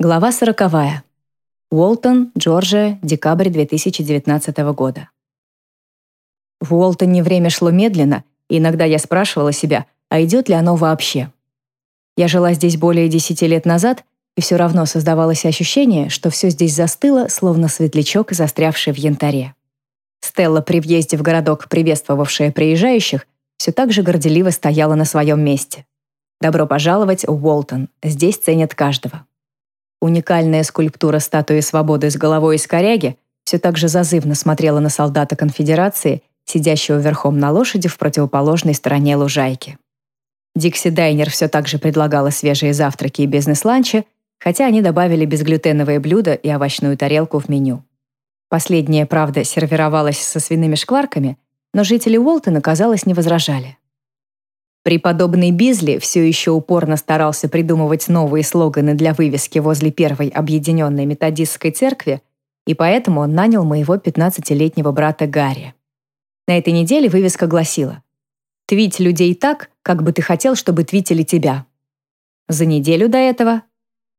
Глава сороковая. Уолтон, Джорджия, декабрь 2019 года. В Уолтоне время шло медленно, и иногда я спрашивала себя, а идет ли оно вообще. Я жила здесь более десяти лет назад, и все равно создавалось ощущение, что все здесь застыло, словно светлячок, застрявший в янтаре. Стелла при въезде в городок, приветствовавшая приезжающих, все так же горделиво стояла на своем месте. «Добро пожаловать Уолтон. Здесь ценят каждого». Уникальная скульптура статуи свободы с головой из коряги все так же зазывно смотрела на солдата конфедерации, сидящего верхом на лошади в противоположной стороне лужайки. Дикси Дайнер все так же предлагала свежие завтраки и бизнес-ланчи, хотя они добавили безглютеновые блюда и овощную тарелку в меню. Последнее, правда, сервировалось со свиными шкварками, но жители Уолтона, казалось, не возражали. Преподобный Бизли все еще упорно старался придумывать новые слоганы для вывески возле первой объединенной методистской церкви, и поэтому он нанял моего 15-летнего брата Гарри. На этой неделе вывеска гласила «Твить людей так, как бы ты хотел, чтобы твитили тебя». За неделю до этого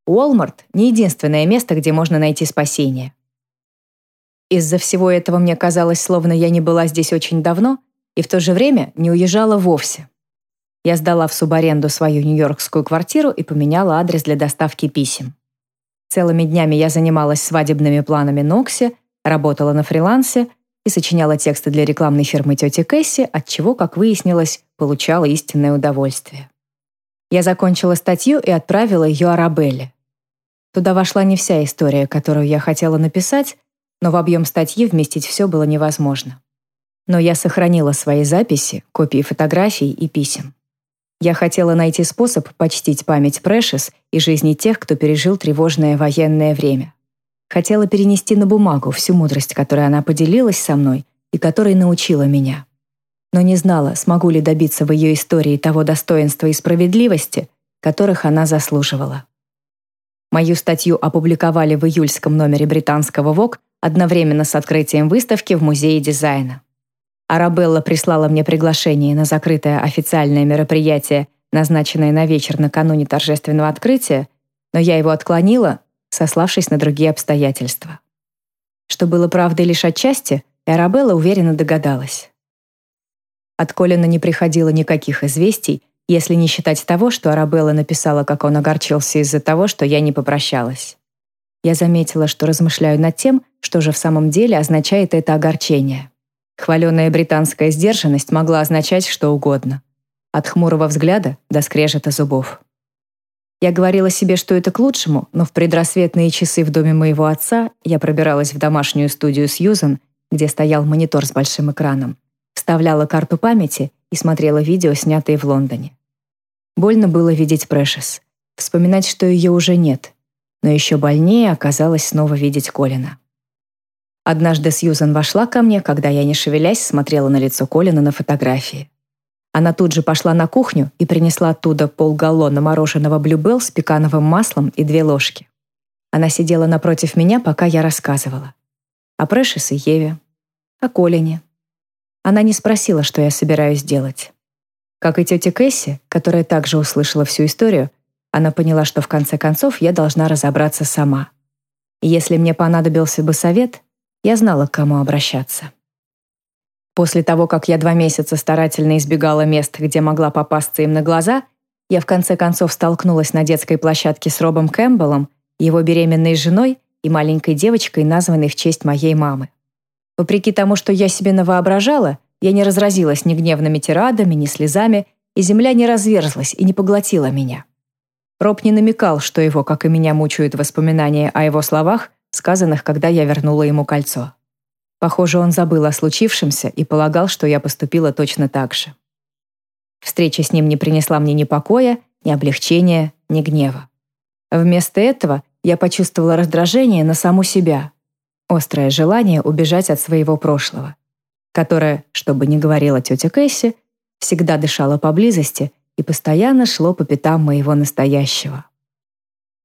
Уолмарт — не единственное место, где можно найти спасение. Из-за всего этого мне казалось, словно я не была здесь очень давно и в то же время не уезжала вовсе. Я сдала в субаренду свою нью-йоркскую квартиру и поменяла адрес для доставки писем. Целыми днями я занималась свадебными планами Нокси, работала на фрилансе и сочиняла тексты для рекламной фирмы тети Кэсси, от чего, как выяснилось, получала истинное удовольствие. Я закончила статью и отправила ее Арабелле. Туда вошла не вся история, которую я хотела написать, но в объем статьи вместить все было невозможно. Но я сохранила свои записи, копии фотографий и писем. Я хотела найти способ почтить память Прэшес и жизни тех, кто пережил тревожное военное время. Хотела перенести на бумагу всю мудрость, которой она поделилась со мной и которой научила меня. Но не знала, смогу ли добиться в ее истории того достоинства и справедливости, которых она заслуживала. Мою статью опубликовали в июльском номере британского ВОК одновременно с открытием выставки в Музее дизайна. Арабелла прислала мне приглашение на закрытое официальное мероприятие, назначенное на вечер накануне торжественного открытия, но я его отклонила, сославшись на другие обстоятельства. Что было правдой лишь отчасти, и Арабелла уверенно догадалась. От Колина не приходило никаких известий, если не считать того, что Арабелла написала, как он огорчился из-за того, что я не попрощалась. Я заметила, что размышляю над тем, что же в самом деле означает это огорчение. Хваленая британская сдержанность могла означать что угодно. От хмурого взгляда до скрежета зубов. Я говорила себе, что это к лучшему, но в предрассветные часы в доме моего отца я пробиралась в домашнюю студию Сьюзен, где стоял монитор с большим экраном, вставляла карту памяти и смотрела видео, снятые в Лондоне. Больно было видеть Прэшес, вспоминать, что ее уже нет, но еще больнее оказалось снова видеть Колина. Однажды Сьюзан вошла ко мне, когда я, не шевелясь, смотрела на лицо Колина на фотографии. Она тут же пошла на кухню и принесла оттуда полгаллона мороженого Блюбелл с пекановым маслом и две ложки. Она сидела напротив меня, пока я рассказывала. О Прэшес и Еве, о Колине. Она не спросила, что я собираюсь делать. Как и тетя Кэсси, которая также услышала всю историю, она поняла, что в конце концов я должна разобраться сама. И если мне понадобился бы совет, я знала, к кому обращаться. После того, как я два месяца старательно избегала мест, где могла попасться им на глаза, я в конце концов столкнулась на детской площадке с Робом Кэмпбеллом, его беременной женой и маленькой девочкой, названной в честь моей мамы. Вопреки тому, что я себе навоображала, я не разразилась ни гневными тирадами, ни слезами, и земля не разверзлась и не поглотила меня. Роб не намекал, что его, как и меня, мучают воспоминания о его словах, сказанных, когда я вернула ему кольцо. Похоже, он забыл о случившемся и полагал, что я поступила точно так же. Встреча с ним не принесла мне ни покоя, ни облегчения, ни гнева. Вместо этого я почувствовала раздражение на саму себя, острое желание убежать от своего прошлого, которое, что бы ни говорила тетя Кэсси, всегда дышало поблизости и постоянно шло по пятам моего настоящего.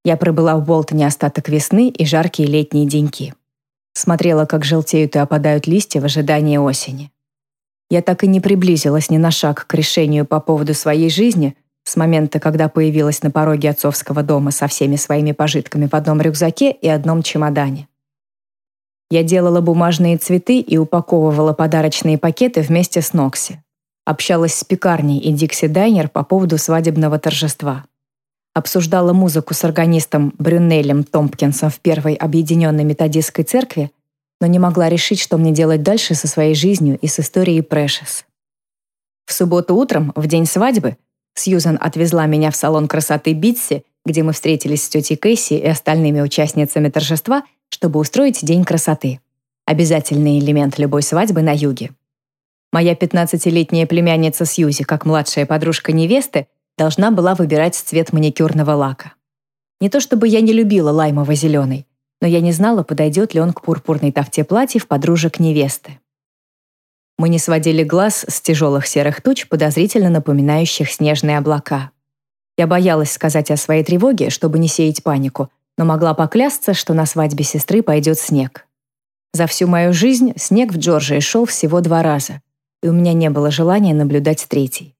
Я пробыла в Болтоне остаток весны и жаркие летние деньки. Смотрела, как желтеют и опадают листья в ожидании осени. Я так и не приблизилась ни на шаг к решению по поводу своей жизни, с момента, когда появилась на пороге отцовского дома со всеми своими пожитками в одном рюкзаке и одном чемодане. Я делала бумажные цветы и упаковывала подарочные пакеты вместе с Нокси. Общалась с пекарней и Дикси Дайнер по поводу свадебного торжества. Обсуждала музыку с органистом Брюнелем Томпкинсом в первой объединенной методистской церкви, но не могла решить, что мне делать дальше со своей жизнью и с историей Прэшес. В субботу утром, в день свадьбы, Сьюзан отвезла меня в салон красоты Битси, где мы встретились с тетей Кэсси и остальными участницами торжества, чтобы устроить день красоты. Обязательный элемент любой свадьбы на юге. Моя 15-летняя племянница Сьюзи, как младшая подружка невесты, должна была выбирать цвет маникюрного лака. Не то чтобы я не любила лаймово-зеленый, но я не знала, подойдет ли он к пурпурной тафте платьев подружек невесты. Мы не сводили глаз с тяжелых серых туч, подозрительно напоминающих снежные облака. Я боялась сказать о своей тревоге, чтобы не сеять панику, но могла поклясться, что на свадьбе сестры пойдет снег. За всю мою жизнь снег в Джорджии шел всего два раза, и у меня не было желания наблюдать третий.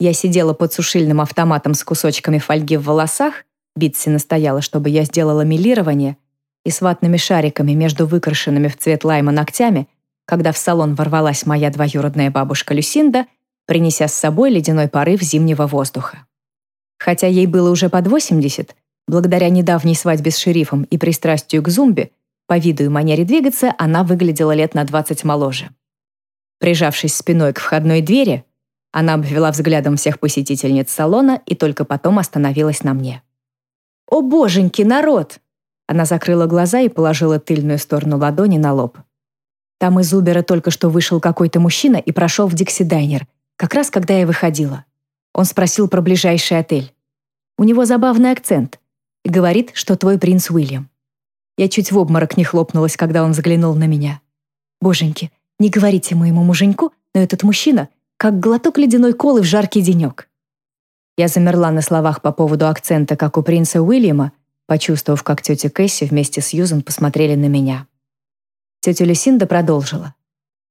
Я сидела под сушильным автоматом с кусочками фольги в волосах, Битси настояла, чтобы я сделала милирование, и с ватными шариками между выкрашенными в цвет лайма ногтями когда в салон ворвалась моя двоюродная бабушка Люсинда, принеся с собой ледяной порыв зимнего воздуха. Хотя ей было уже под 80, благодаря недавней свадьбе с шерифом и пристрастию к зумбе, по виду и манере двигаться она выглядела лет на 20 моложе. Прижавшись спиной к входной двери, она обвела взглядом всех посетительниц салона и только потом остановилась на мне. «О, боженьки, народ!» Она закрыла глаза и положила тыльную сторону ладони на лоб. Там из Убера только что вышел какой-то мужчина и прошел в Дикси-дайнер, как раз когда я выходила. Он спросил про ближайший отель. У него забавный акцент и говорит, что твой принц Уильям. Я чуть в обморок не хлопнулась, когда он взглянул на меня. Боженьки, не говорите моему муженьку, но этот мужчина как глоток ледяной колы в жаркий денек. Я замерла на словах по поводу акцента, как у принца Уильяма, почувствовав, как тетя Кэсси вместе с Юзан посмотрели на меня. Тетя Люсинда продолжила.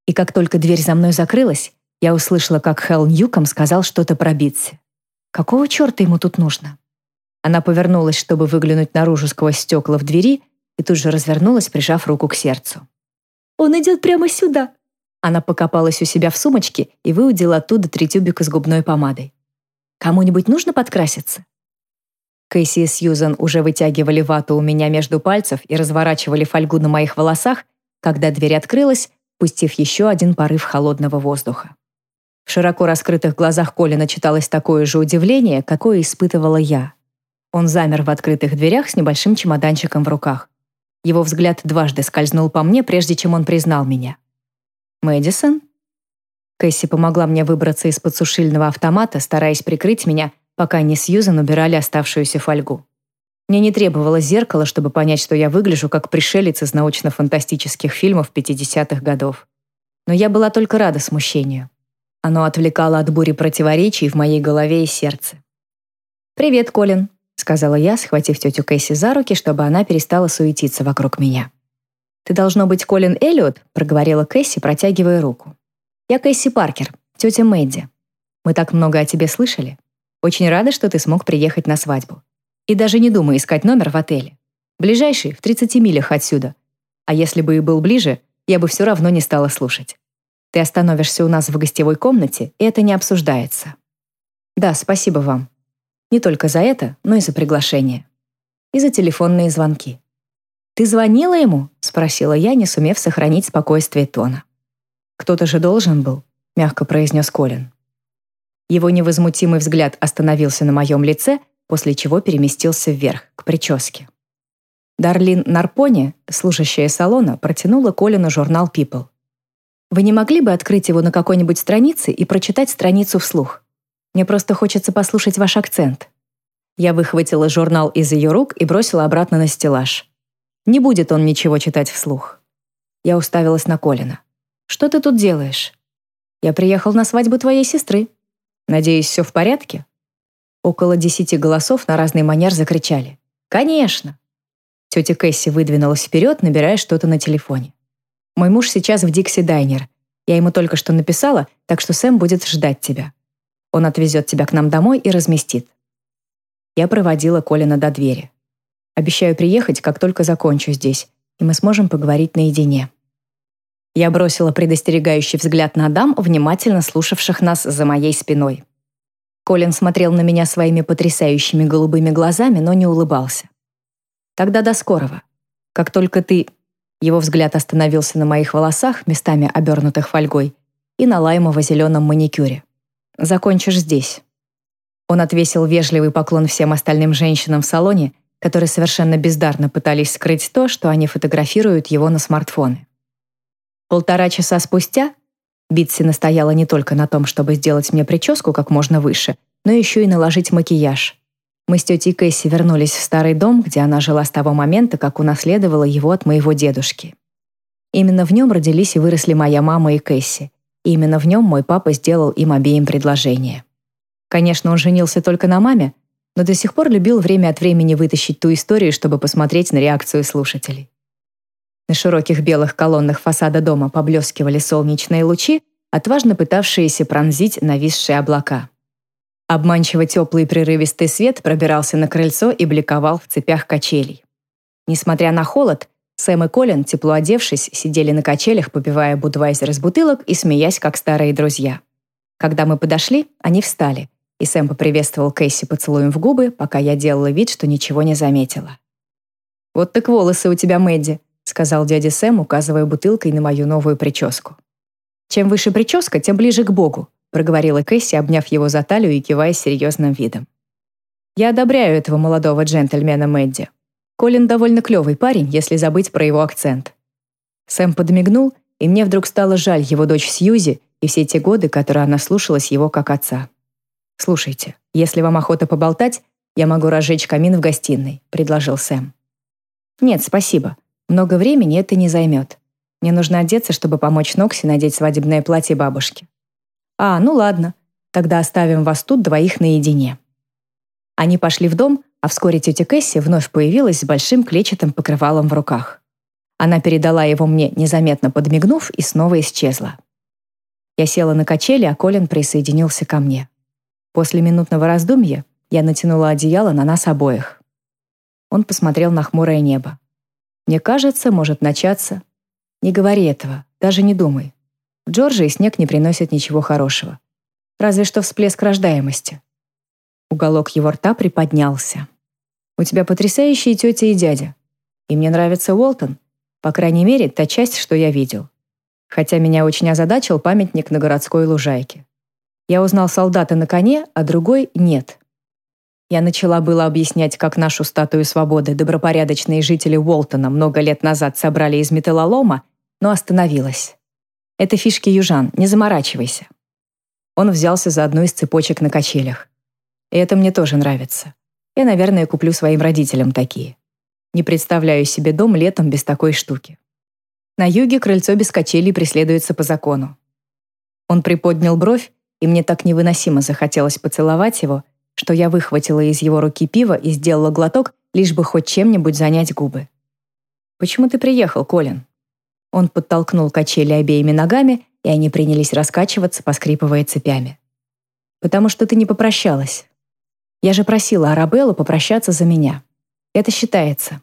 И как только дверь за мной закрылась, я услышала, как Хелл Ньюком сказал что-то про Битси. Какого черта ему тут нужно? Она повернулась, чтобы выглянуть наружу сквозь стекла в двери, и тут же развернулась, прижав руку к сердцу. «Он идет прямо сюда!» Она покопалась у себя в сумочке и выудила оттуда три тюбика с губной помадой. «Кому-нибудь нужно подкраситься?» Кэсси и Сьюзан уже вытягивали вату у меня между пальцев и разворачивали фольгу на моих волосах, когда дверь открылась, пустив еще один порыв холодного воздуха. В широко раскрытых глазах Колина читалось такое же удивление, какое испытывала я. Он замер в открытых дверях с небольшим чемоданчиком в руках. Его взгляд дважды скользнул по мне, прежде чем он признал меня. «Мэдисон?» Кэсси помогла мне выбраться из-под сушильного автомата, стараясь прикрыть меня, пока они с Юзан убирали оставшуюся фольгу. Мне не требовалось зеркало, чтобы понять, что я выгляжу как пришелец из научно-фантастических фильмов 50-х годов. Но я была только рада смущению. Оно отвлекало от бури противоречий в моей голове и сердце. «Привет, Колин», — сказала я, схватив тетю Кэсси за руки, чтобы она перестала суетиться вокруг меня. «Ты должно быть Колин Эллиот», — проговорила Кэсси, протягивая руку. «Я Кэсси Паркер, тетя Мэдди. Мы так много о тебе слышали. Очень рада, что ты смог приехать на свадьбу. И даже не думай искать номер в отеле. Ближайший в 30 милях отсюда. А если бы и был ближе, я бы все равно не стала слушать. Ты остановишься у нас в гостевой комнате, и это не обсуждается. Да, спасибо вам. Не только за это, но и за приглашение. И за телефонные звонки. «Ты звонила ему?» — спросила я, не сумев сохранить спокойствие тона. «Кто-то же должен был», — мягко произнес Колин. Его невозмутимый взгляд остановился на моем лице — после чего переместился вверх, к прическе. Дарлин Нарпони, служащая салона, протянула Колину журнал People. «Вы не могли бы открыть его на какой-нибудь странице и прочитать страницу вслух? Мне просто хочется послушать ваш акцент». Я выхватила журнал из ее рук и бросила обратно на стеллаж. Не будет он ничего читать вслух. Я уставилась на Колина. «Что ты тут делаешь?» «Я приехал на свадьбу твоей сестры. Надеюсь, все в порядке?» Около десяти голосов на разный манер закричали. «Конечно!» Тетя Кэсси выдвинулась вперед, набирая что-то на телефоне. «Мой муж сейчас в Дикси Дайнер. Я ему только что написала, так что Сэм будет ждать тебя». Он отвезет тебя к нам домой и разместит. Я проводила Колина до двери. Обещаю приехать, как только закончу здесь, и мы сможем поговорить наедине. Я бросила предостерегающий взгляд на дам, внимательно слушавших нас за моей спиной. Колин смотрел на меня своими потрясающими голубыми глазами, но не улыбался. «Тогда до скорого. Как только ты...» Его взгляд остановился на моих волосах, местами обернутых фольгой, и на лаймово-зеленом маникюре. «Закончишь здесь». Он отвесил вежливый поклон всем остальным женщинам в салоне, которые совершенно бездарно пытались скрыть то, что они фотографируют его на смартфоны. Полтора часа спустя Битси настояла не только на том, чтобы сделать мне прическу как можно выше, но еще и наложить макияж. Мы с тетей Кэсси вернулись в старый дом, где она жила с того момента, как унаследовала его от моего дедушки. Именно в нем родились и выросли моя мама и Кэсси. И именно в нем мой папа сделал им обеим предложение. Конечно, он женился только на маме, но до сих пор любил время от времени вытащить ту историю, чтобы посмотреть на реакцию слушателей. На широких белых колоннах фасада дома поблескивали солнечные лучи, отважно пытавшиеся пронзить нависшие облака. Обманчиво теплый прерывистый свет пробирался на крыльцо и бликовал в цепях качелей. Несмотря на холод, Сэм и Колин, тепло одевшись, сидели на качелях, попивая будвайзер из бутылок и смеясь, как старые друзья. Когда мы подошли, они встали, и Сэм поприветствовал Кэсси поцелуем в губы, пока я делала вид, что ничего не заметила. «Вот так волосы у тебя, Мэдди», сказал дядя Сэм, указывая бутылкой на мою новую прическу. Чем выше прическа, тем ближе к Богу, проговорила Кэсси, обняв его за талию и кивая серьезным видом. Я одобряю этого молодого джентльмена Мэдди. Колин довольно клевый парень, если забыть про его акцент. Сэм подмигнул, и мне вдруг стало жаль его дочь Сьюзи и все те годы, которые она слушалась его как отца. «Слушайте, если вам охота поболтать, я могу разжечь камин в гостиной», — предложил Сэм. «Нет, спасибо. Много времени это не займет. Мне нужно одеться, чтобы помочь Нокси надеть свадебное платье бабушки. А, ну ладно. Тогда оставим вас тут двоих наедине. Они пошли в дом, а вскоре тетя Кэсси вновь появилась с большим клетчатым покрывалом в руках. Она передала его мне, незаметно подмигнув, и снова исчезла. Я села на качели, а Колин присоединился ко мне. После минутного раздумья я натянула одеяло на нас обоих. Он посмотрел на хмурое небо. Мне кажется, может начаться. Не говори этого, даже не думай. В Джорджии снег не приносит ничего хорошего. Разве что всплеск рождаемости. Уголок его рта приподнялся. У тебя потрясающие тетя и дядя. И мне нравится Уолтон. По крайней мере, та часть, что я видел. Хотя меня очень озадачил памятник на городской лужайке. Я узнал солдата на коне, а другой — нет. Я начала было объяснять, как нашу статую свободы добропорядочные жители Уолтона много лет назад собрали из металлолома, но остановилась. Это фишки южан, не заморачивайся. Он взялся за одну из цепочек на качелях. И это мне тоже нравится. Я, наверное, куплю своим родителям такие. Не представляю себе дом летом без такой штуки. На юге крыльцо без качелей преследуется по закону. Он приподнял бровь, и мне так невыносимо захотелось поцеловать его, что я выхватила из его руки пиво и сделала глоток, лишь бы хоть чем-нибудь занять губы. «Почему ты приехал, Колин?» Он подтолкнул качели обеими ногами, и они принялись раскачиваться, поскрипывая цепями. «Потому что ты не попрощалась. Я же просила Арабеллу попрощаться за меня. Это считается».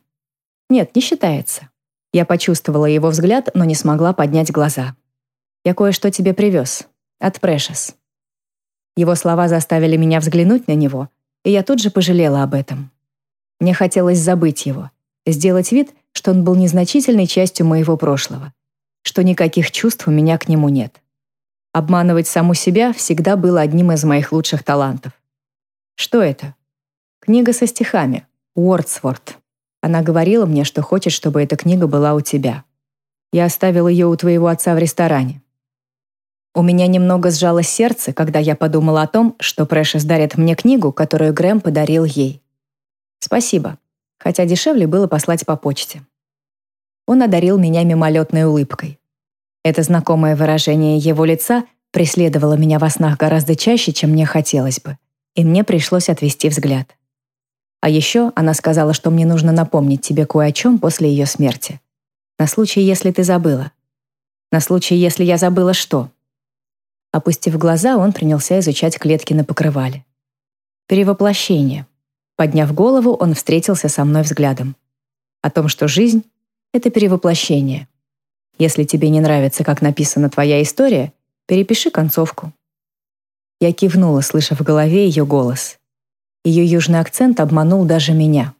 «Нет, не считается». Я почувствовала его взгляд, но не смогла поднять глаза. «Я кое-что тебе привез. От Прэшес». Его слова заставили меня взглянуть на него, и я тут же пожалела об этом. Мне хотелось забыть его, сделать вид, что он был незначительной частью моего прошлого, что никаких чувств у меня к нему нет. Обманывать саму себя всегда было одним из моих лучших талантов. Что это? Книга со стихами. Уордсворт. Она говорила мне, что хочет, чтобы эта книга была у тебя. Я оставил ее у твоего отца в ресторане. У меня немного сжалось сердце, когда я подумала о том, что Прэшес дарит мне книгу, которую Грэм подарил ей. Спасибо, хотя дешевле было послать по почте. Он одарил меня мимолетной улыбкой. Это знакомое выражение его лица преследовало меня во снах гораздо чаще, чем мне хотелось бы, и мне пришлось отвести взгляд. А еще она сказала, что мне нужно напомнить тебе кое о чем после ее смерти. На случай, если ты забыла. На случай, если я забыла что. Опустив глаза, он принялся изучать клетки на покрывале. Перевоплощение. Подняв голову, он встретился со мной взглядом. О том, что жизнь — это перевоплощение. Если тебе не нравится, как написана твоя история, перепиши концовку. Я кивнула, слыша в голове ее голос. Ее южный акцент обманул даже меня.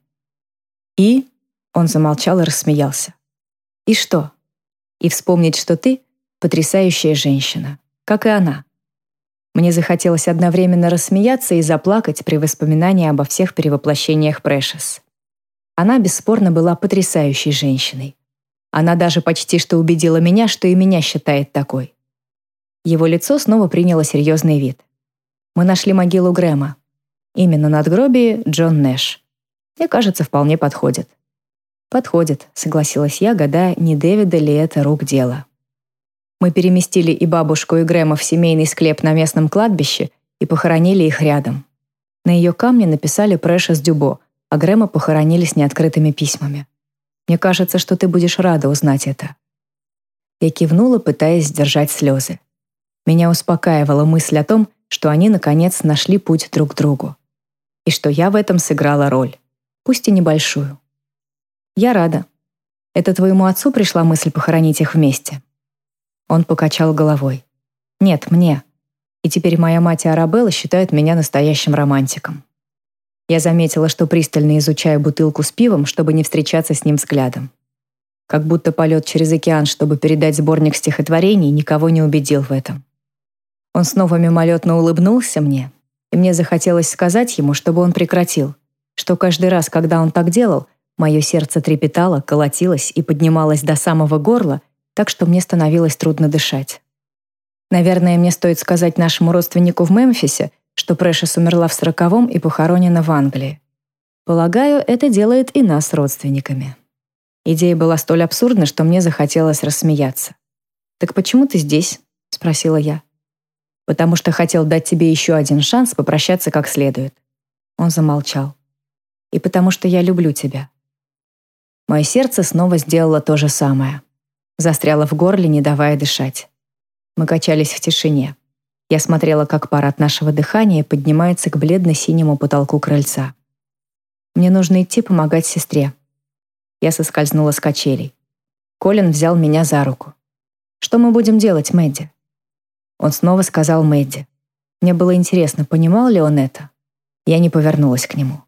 «И?» — он замолчал и рассмеялся. «И что?» «И вспомнить, что ты — потрясающая женщина, как и она». Мне захотелось одновременно рассмеяться и заплакать при воспоминании обо всех перевоплощениях Прэшес. Она бесспорно была потрясающей женщиной. Она даже почти что убедила меня, что и меня считает такой. Его лицо снова приняло серьезный вид. Мы нашли могилу Грэма. Именно надгробие Джон Нэш. Мне кажется, вполне подходит. «Подходит», — согласилась я, гадая, не Дэвида ли это рук дело. Мы переместили и бабушку, и Грэма в семейный склеп на местном кладбище и похоронили их рядом. На ее камне написали «Прэшес Дюбо», а Грэма похоронили с неоткрытыми письмами. Мне кажется, что ты будешь рада узнать это». Я кивнула, пытаясь сдержать слезы. Меня успокаивала мысль о том, что они, наконец, нашли путь друг к другу. И что я в этом сыграла роль, пусть и небольшую. Я рада. Это твоему отцу пришла мысль похоронить их вместе?» Он покачал головой. «Нет, мне. И теперь моя мать и Арабелла считают меня настоящим романтиком». Я заметила, что пристально изучаю бутылку с пивом, чтобы не встречаться с ним взглядом. Как будто полет через океан, чтобы передать сборник стихотворений, никого не убедил в этом. Он снова мимолетно улыбнулся мне, и мне захотелось сказать ему, чтобы он прекратил, что каждый раз, когда он так делал, мое сердце трепетало, колотилось и поднималось до самого горла, так что мне становилось трудно дышать. Наверное, мне стоит сказать нашему родственнику в Мемфисе, что Прэшес умерла в сороковом и похоронена в Англии. Полагаю, это делает и нас родственниками. Идея была столь абсурдна, что мне захотелось рассмеяться. «Так почему ты здесь?» — спросила я. «Потому что хотел дать тебе еще один шанс попрощаться как следует». Он замолчал. «И потому что я люблю тебя». Мое сердце снова сделало то же самое застряла в горле, не давая дышать. Мы качались в тишине. Я смотрела, как пар от нашего дыхания поднимается к бледно-синему потолку крыльца. Мне нужно идти помогать сестре. Я соскользнула с качелей. Колин взял меня за руку. «Что мы будем делать, Мэдди?» Он снова сказал Мэдди. Мне было интересно, понимал ли он это. Я не повернулась к нему.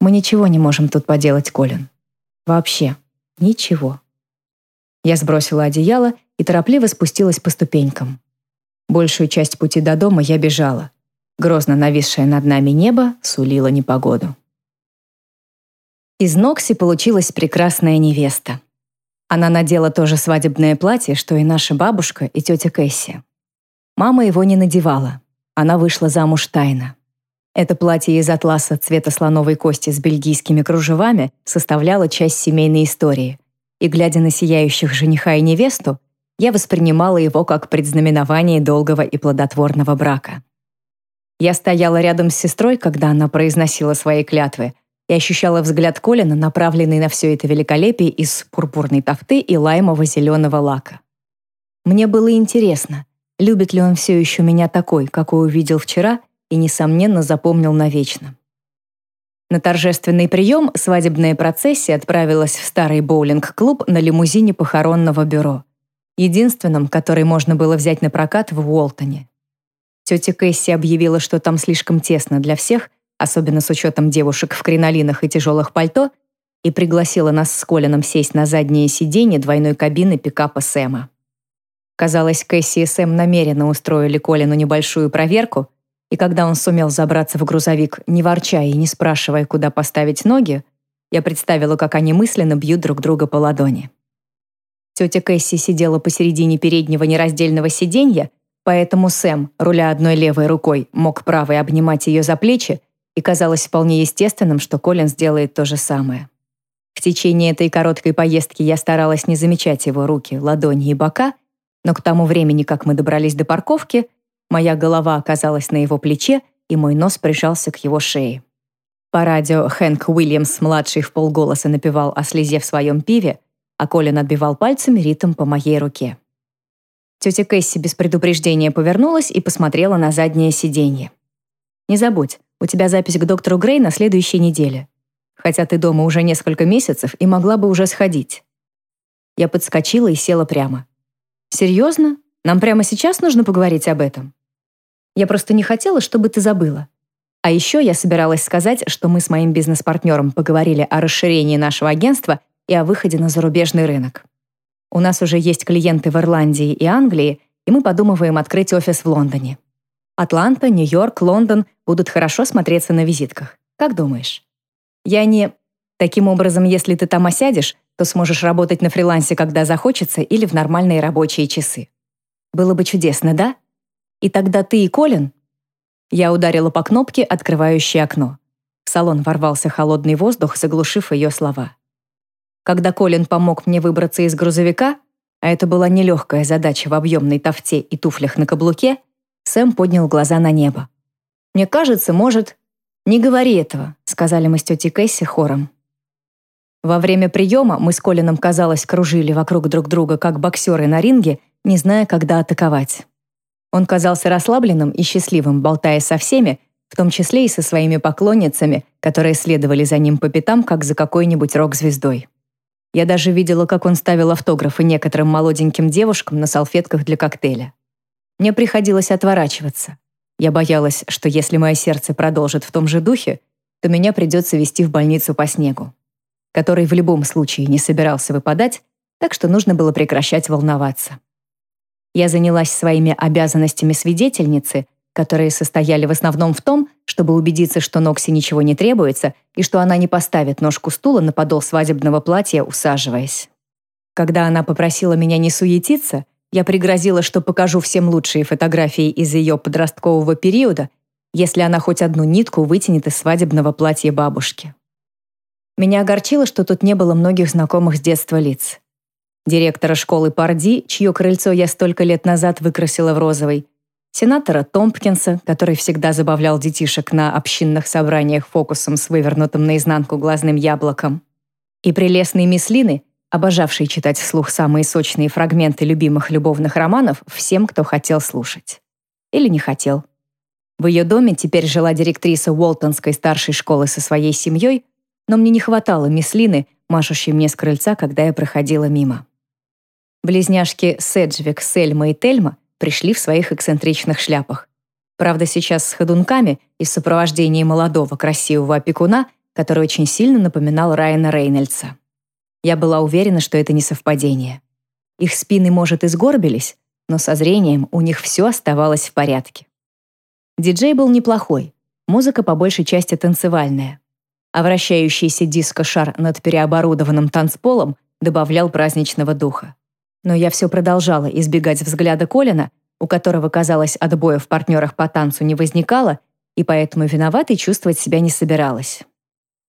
«Мы ничего не можем тут поделать, Колин. Вообще. Ничего». Я сбросила одеяло и торопливо спустилась по ступенькам. Большую часть пути до дома я бежала. Грозно нависшее над нами небо сулило непогоду. Из Нокси получилась прекрасная невеста. Она надела то же свадебное платье, что и наша бабушка и тетя Кэсси. Мама его не надевала. Она вышла замуж тайно. Это платье из атласа цвета слоновой кости с бельгийскими кружевами составляло часть семейной истории, и, глядя на сияющих жениха и невесту, я воспринимала его как предзнаменование долгого и плодотворного брака. Я стояла рядом с сестрой, когда она произносила свои клятвы, и ощущала взгляд Колина, направленный на все это великолепие из пурпурной тафты и лаймово-зеленого лака. Мне было интересно, любит ли он все еще меня такой, какой увидел вчера и, несомненно, запомнил навечно. На торжественный прием свадебная процессия отправилась в старый боулинг-клуб на лимузине похоронного бюро, единственном, который можно было взять на прокат в Уолтоне. Тетя Кэсси объявила, что там слишком тесно для всех, особенно с учетом девушек в кринолинах и тяжелых пальто, и пригласила нас с Колином сесть на заднее сиденье двойной кабины пикапа Сэма. Казалось, Кэсси и Сэм намеренно устроили Колину небольшую проверку, и когда он сумел забраться в грузовик, не ворча и не спрашивая, куда поставить ноги, я представила, как они мысленно бьют друг друга по ладони. Тетя Кэсси сидела посередине переднего нераздельного сиденья, поэтому Сэм, руля одной левой рукой, мог правой обнимать ее за плечи, и казалось вполне естественным, что Колин сделает то же самое. В течение этой короткой поездки я старалась не замечать его руки, ладони и бока, но к тому времени, как мы добрались до парковки, Моя голова оказалась на его плече, и мой нос прижался к его шее. По радио Хэнк Уильямс-младший в полголоса напевал о слезе в своем пиве, а Колин отбивал пальцами ритм по моей руке. Тетя Кэсси без предупреждения повернулась и посмотрела на заднее сиденье. «Не забудь, у тебя запись к доктору Грей на следующей неделе. Хотя ты дома уже несколько месяцев и могла бы уже сходить». Я подскочила и села прямо. «Серьезно? Нам прямо сейчас нужно поговорить об этом?» «Я просто не хотела, чтобы ты забыла. А еще я собиралась сказать, что мы с моим бизнес-партнером поговорили о расширении нашего агентства и о выходе на зарубежный рынок. У нас уже есть клиенты в Ирландии и Англии, и мы подумываем открыть офис в Лондоне. Атланта, Нью-Йорк, Лондон будут хорошо смотреться на визитках. Как думаешь? Я не... Таким образом, если ты там осядешь, то сможешь работать на фрилансе, когда захочется, или в нормальные рабочие часы. Было бы чудесно, да? И тогда ты и Колин... Я ударила по кнопке, открывающей окно. В салон ворвался холодный воздух, заглушив ее слова. Когда Колин помог мне выбраться из грузовика, а это была нелегкая задача в объемной тофте и туфлях на каблуке, Сэм поднял глаза на небо. «Мне кажется, может...» «Не говори этого», — сказали мы с тетей Кэсси хором. Во время приема мы с Колином, казалось, кружили вокруг друг друга, как боксеры на ринге, не зная, когда атаковать. Он казался расслабленным и счастливым, болтая со всеми, в том числе и со своими поклонницами, которые следовали за ним по пятам, как за какой-нибудь рок-звездой. Я даже видела, как он ставил автографы некоторым молоденьким девушкам на салфетках для коктейля. Мне приходилось отворачиваться. Я боялась, что если мое сердце продолжит в том же духе, то меня придется вести в больницу по снегу, который в любом случае не собирался выпадать, так что нужно было прекращать волноваться. Я занялась своими обязанностями свидетельницы, которые состояли в основном в том, чтобы убедиться, что Нокси ничего не требуется и что она не поставит ножку стула на подол свадебного платья, усаживаясь. Когда она попросила меня не суетиться, я пригрозила, что покажу всем лучшие фотографии из ее подросткового периода, если она хоть одну нитку вытянет из свадебного платья бабушки. Меня огорчило, что тут не было многих знакомых с детства лиц. Директора школы Парди, чье крыльцо я столько лет назад выкрасила в розовый, сенатора Томпкинса, который всегда забавлял детишек на общинных собраниях фокусом с вывернутым наизнанку глазным яблоком, и прелестной мисс Лины, обожавшей читать вслух самые сочные фрагменты любимых любовных романов всем, кто хотел слушать. Или не хотел. В ее доме теперь жила директриса Уолтонской старшей школы со своей семьей, но мне не хватало мисс Лины, машущей мне с крыльца, когда я проходила мимо. Близняшки Седжвик, Сельма и Тельма пришли в своих эксцентричных шляпах. Правда, сейчас с ходунками и в сопровождении молодого красивого опекуна, который очень сильно напоминал Райана Рейнольдса. Я была уверена, что это не совпадение. Их спины, может, и сгорбились, но со зрением у них все оставалось в порядке. Диджей был неплохой, музыка по большей части танцевальная, а вращающийся диско-шар над переоборудованным танцполом добавлял праздничного духа. Но я все продолжала избегать взгляда Колина, у которого, казалось, отбоя в партнерах по танцу не возникало, и поэтому виноватой чувствовать себя не собиралась.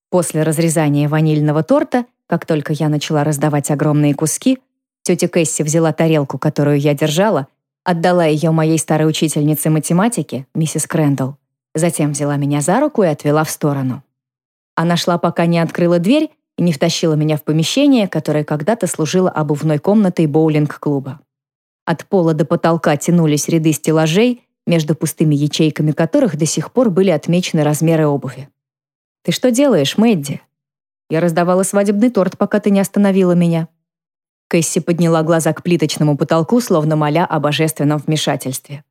После разрезания ванильного торта, как только я начала раздавать огромные куски, тетя Кэсси взяла тарелку, которую я держала, отдала ее моей старой учительнице математики, миссис Крэндалл, затем взяла меня за руку и отвела в сторону. Она шла, пока не открыла дверь, и не втащила меня в помещение, которое когда-то служило обувной комнатой боулинг-клуба. От пола до потолка тянулись ряды стеллажей, между пустыми ячейками которых до сих пор были отмечены размеры обуви. «Ты что делаешь, Мэдди?» «Я раздавала свадебный торт, пока ты не остановила меня». Кэсси подняла глаза к плиточному потолку, словно моля о божественном вмешательстве.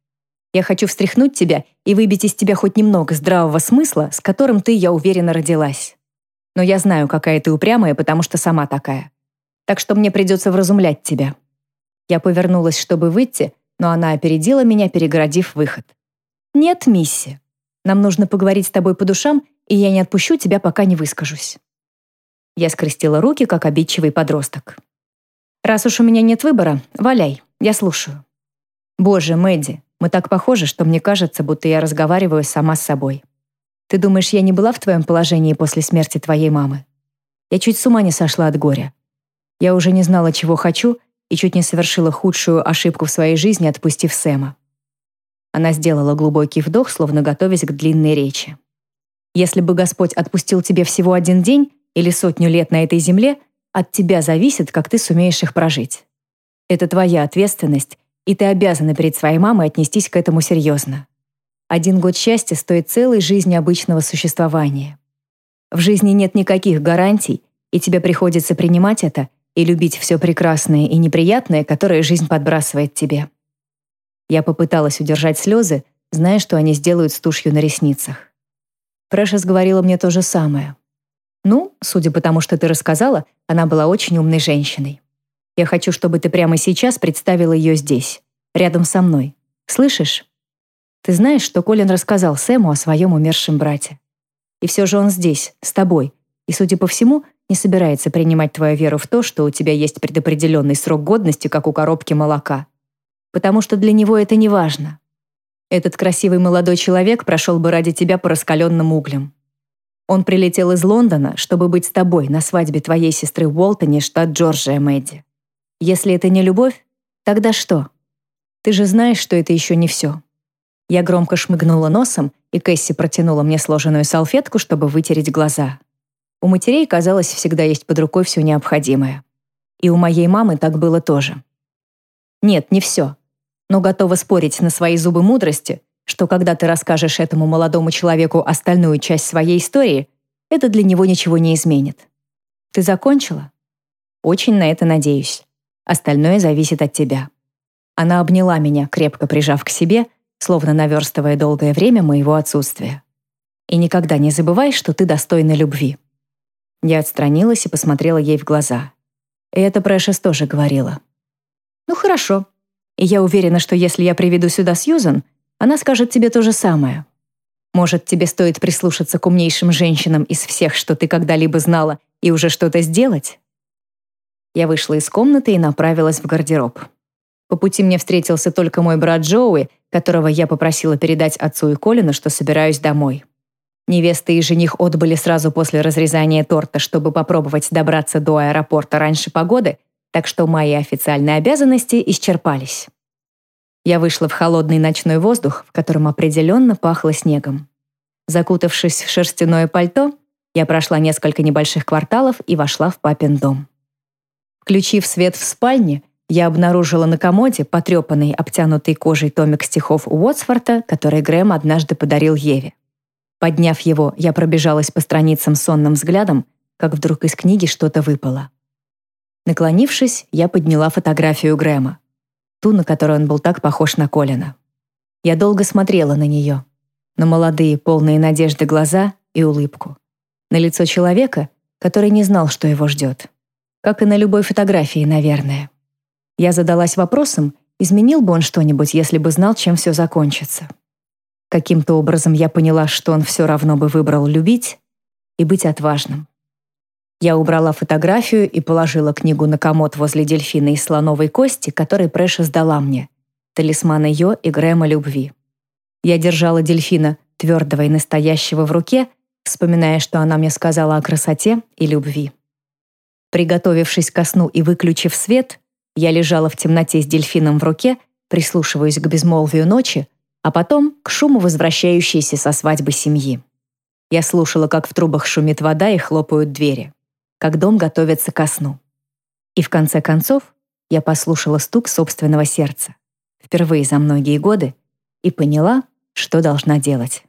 «Я хочу встряхнуть тебя и выбить из тебя хоть немного здравого смысла, с которым ты, я уверена, родилась но я знаю, какая ты упрямая, потому что сама такая. Так что мне придется вразумлять тебя». Я повернулась, чтобы выйти, но она опередила меня, перегородив выход. «Нет, Мисси. Нам нужно поговорить с тобой по душам, и я не отпущу тебя, пока не выскажусь». Я скрестила руки, как обидчивый подросток. «Раз уж у меня нет выбора, валяй, я слушаю». «Боже, Мэдди, мы так похожи, что мне кажется, будто я разговариваю сама с собой. Ты думаешь, я не была в твоем положении после смерти твоей мамы? Я чуть с ума не сошла от горя. Я уже не знала, чего хочу, и чуть не совершила худшую ошибку в своей жизни, отпустив Сэма. Она сделала глубокий вдох, словно готовясь к длинной речи. Если бы Господь отпустил тебе всего один день или сотню лет на этой земле, от тебя зависит, как ты сумеешь их прожить. Это твоя ответственность, И ты обязана перед своей мамой отнестись к этому серьезно. Один год счастья стоит целой жизни обычного существования. В жизни нет никаких гарантий, и тебе приходится принимать это и любить все прекрасное и неприятное, которое жизнь подбрасывает тебе. Я попыталась удержать слезы, зная, что они сделают с тушью на ресницах. Прэшес говорила мне то же самое. Ну, судя по тому, что ты рассказала, она была очень умной женщиной. Я хочу, чтобы ты прямо сейчас представила ее здесь, рядом со мной. Слышишь? Ты знаешь, что Колин рассказал Сэму о своем умершем брате. И все же он здесь, с тобой, и, судя по всему, не собирается принимать твою веру в то, что у тебя есть предопределенный срок годности, как у коробки молока. Потому что для него это не важно. Этот красивый молодой человек прошел бы ради тебя по раскаленным углям. Он прилетел из Лондона, чтобы быть с тобой на свадьбе твоей сестры в Уолтоне, штат Джорджия, Мэдди. Если это не любовь, тогда что? Ты же знаешь, что это еще не все. Я громко шмыгнула носом, и Кэсси протянула мне сложенную салфетку, чтобы вытереть глаза. У матерей, казалось, всегда есть под рукой все необходимое. И у моей мамы так было тоже. Нет, не все. Но готова спорить на свои зубы мудрости, что когда ты расскажешь этому молодому человеку остальную часть своей истории, это для него ничего не изменит. Ты закончила? Очень на это надеюсь. Остальное зависит от тебя. Она обняла меня, крепко прижав к себе, словно наверстывая долгое время моего отсутствия. И никогда не забывай, что ты достойна любви. Я отстранилась и посмотрела ей в глаза. И это Прэшес тоже говорила. «Ну хорошо. И я уверена, что если я приведу сюда Сьюзан, она скажет тебе то же самое. Может, тебе стоит прислушаться к умнейшим женщинам из всех, что ты когда-либо знала, и уже что-то сделать?» Я вышла из комнаты и направилась в гардероб. По пути мне встретился только мой брат Джоуи, которого я попросила передать отцу и Колину, что собираюсь домой. Невеста и жених отбыли сразу после разрезания торта, чтобы попробовать добраться до аэропорта раньше погоды, так что мои официальные обязанности исчерпались. Я вышла в холодный ночной воздух, в котором определенно пахло снегом. Закутавшись в шерстяное пальто, я прошла несколько небольших кварталов и вошла в папин дом. Включив свет в спальне, я обнаружила на комоде потрепанный, обтянутый кожей томик стихов Уотсфорта, который Грэм однажды подарил Еве. Подняв его, я пробежалась по страницам сонным взглядом, как вдруг из книги что-то выпало. Наклонившись, я подняла фотографию Грэма ту, на которую он был так похож на Колина. Я долго смотрела на нее, на молодые, полные надежды глаза и улыбку, на лицо человека, который не знал, что его ждет. Как и на любой фотографии, наверное. Я задалась вопросом, изменил бы он что-нибудь, если бы знал, чем все закончится. Каким-то образом я поняла, что он все равно бы выбрал любить и быть отважным. Я убрала фотографию и положила книгу на комод возле дельфина из слоновой кости, который Прэша сдала мне. Талисман ее и Грэма любви. Я держала дельфина, твердого и настоящего в руке, вспоминая, что она мне сказала о красоте и любви. Приготовившись ко сну и выключив свет, я лежала в темноте с дельфином в руке, прислушиваясь к безмолвию ночи, а потом к шуму возвращающейся со свадьбы семьи. Я слушала, как в трубах шумит вода и хлопают двери как дом готовится ко сну. И в конце концов я послушала стук собственного сердца, впервые за многие годы, и поняла, что должна делать.